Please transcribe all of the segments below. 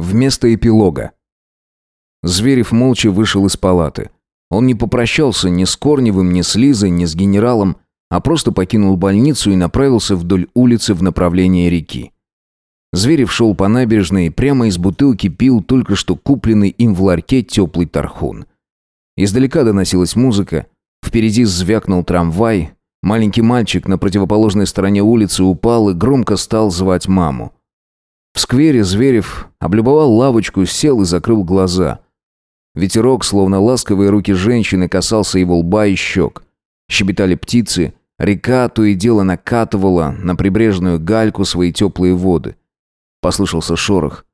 Вместо эпилога. Зверев молча вышел из палаты. Он не попрощался ни с Корневым, ни с Лизой, ни с генералом, а просто покинул больницу и направился вдоль улицы в направлении реки. Зверев шел по набережной и прямо из бутылки пил только что купленный им в ларьке теплый тархун. Издалека доносилась музыка, впереди звякнул трамвай, маленький мальчик на противоположной стороне улицы упал и громко стал звать маму. В сквере Зверев облюбовал лавочку, сел и закрыл глаза. Ветерок, словно ласковые руки женщины, касался его лба и щек. Щебетали птицы, река то и дело накатывала на прибрежную гальку свои теплые воды. Послышался шорох.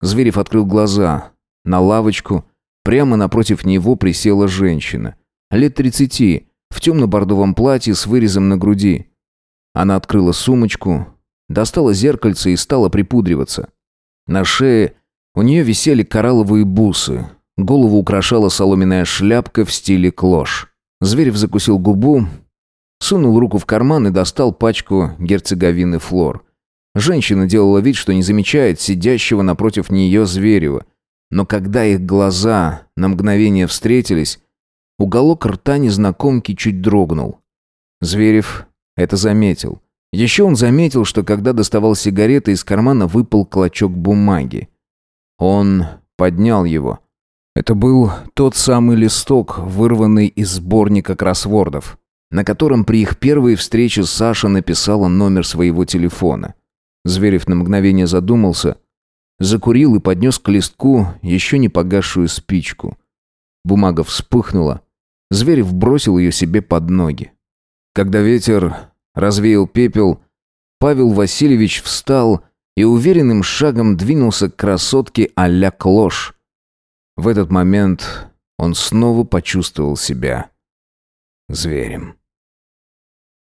Зверев открыл глаза. На лавочку, прямо напротив него присела женщина. Лет тридцати, в темно-бордовом платье с вырезом на груди. Она открыла сумочку, достала зеркальце и стала припудриваться. На шее у нее висели коралловые бусы. Голову украшала соломенная шляпка в стиле клош. Зверев закусил губу, сунул руку в карман и достал пачку герцеговины флор. Женщина делала вид, что не замечает сидящего напротив нее Зверева. Но когда их глаза на мгновение встретились, уголок рта незнакомки чуть дрогнул. Зверев это заметил. Еще он заметил, что когда доставал сигареты, из кармана выпал клочок бумаги. Он поднял его. Это был тот самый листок, вырванный из сборника кроссвордов, на котором при их первой встрече Саша написала номер своего телефона. Зверев на мгновение задумался, закурил и поднес к листку еще не погасшую спичку. Бумага вспыхнула. Зверев бросил ее себе под ноги. Когда ветер развеял пепел, Павел Васильевич встал и уверенным шагом двинулся к красотке а-ля Клош. В этот момент он снова почувствовал себя зверем.